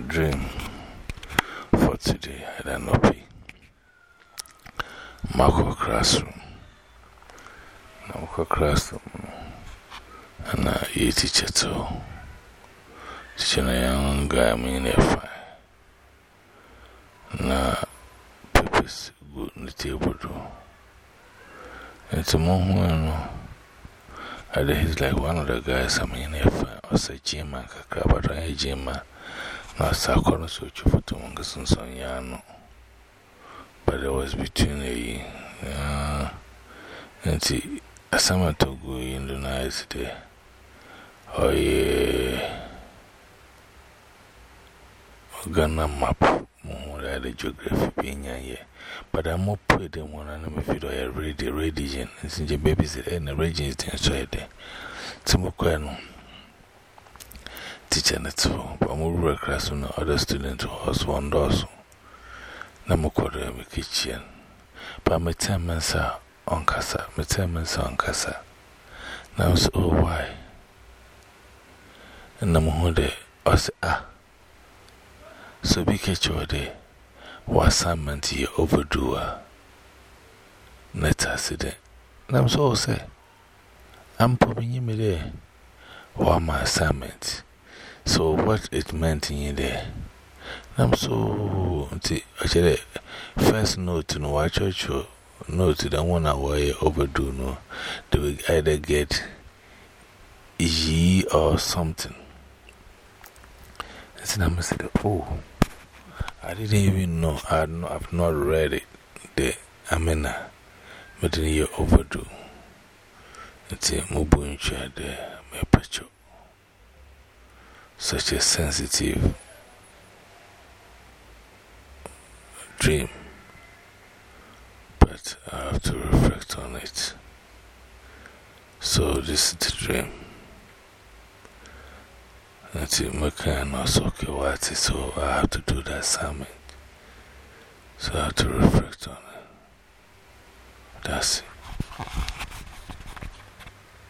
dream for today. I don't know. Marco classroom. Marco classroom. And uh, you teacher too. Teaching a young guy, I mean, if I. Na papers good on the table. It's a moment. And he's like one of the guys, I mean, if I was a gym, I could grab a. Na sakon so chufu to mungasun son yano. But it was between a uh and see a summer to go in the night day. Oh yeah. Ghana map more the geography being here. But I'm more put them one and I'm if you are ready, region. Since your babies in the region is inside there. Timoquano teacher net so, but more class on other students was one kitchen. But my ten on my ten on. Now, so why? And hode, us ah. So be catch your day. What assignment you overdo? Net accident. So say, I'm popping me there. What my assignment? So, what it meant in there? I'm so. Actually, first note in watch church oh, note that one hour overdue. No, they will either get ye or something. And I said, Oh, I didn't even know. I have not read it. The Amena, but in year overdue. It's a Mubuncha, the Mepacho such a sensitive dream, but I have to reflect on it. So, this is the dream. Until my kind also is so I have to do that assignment. So, I have to reflect on it. That's it.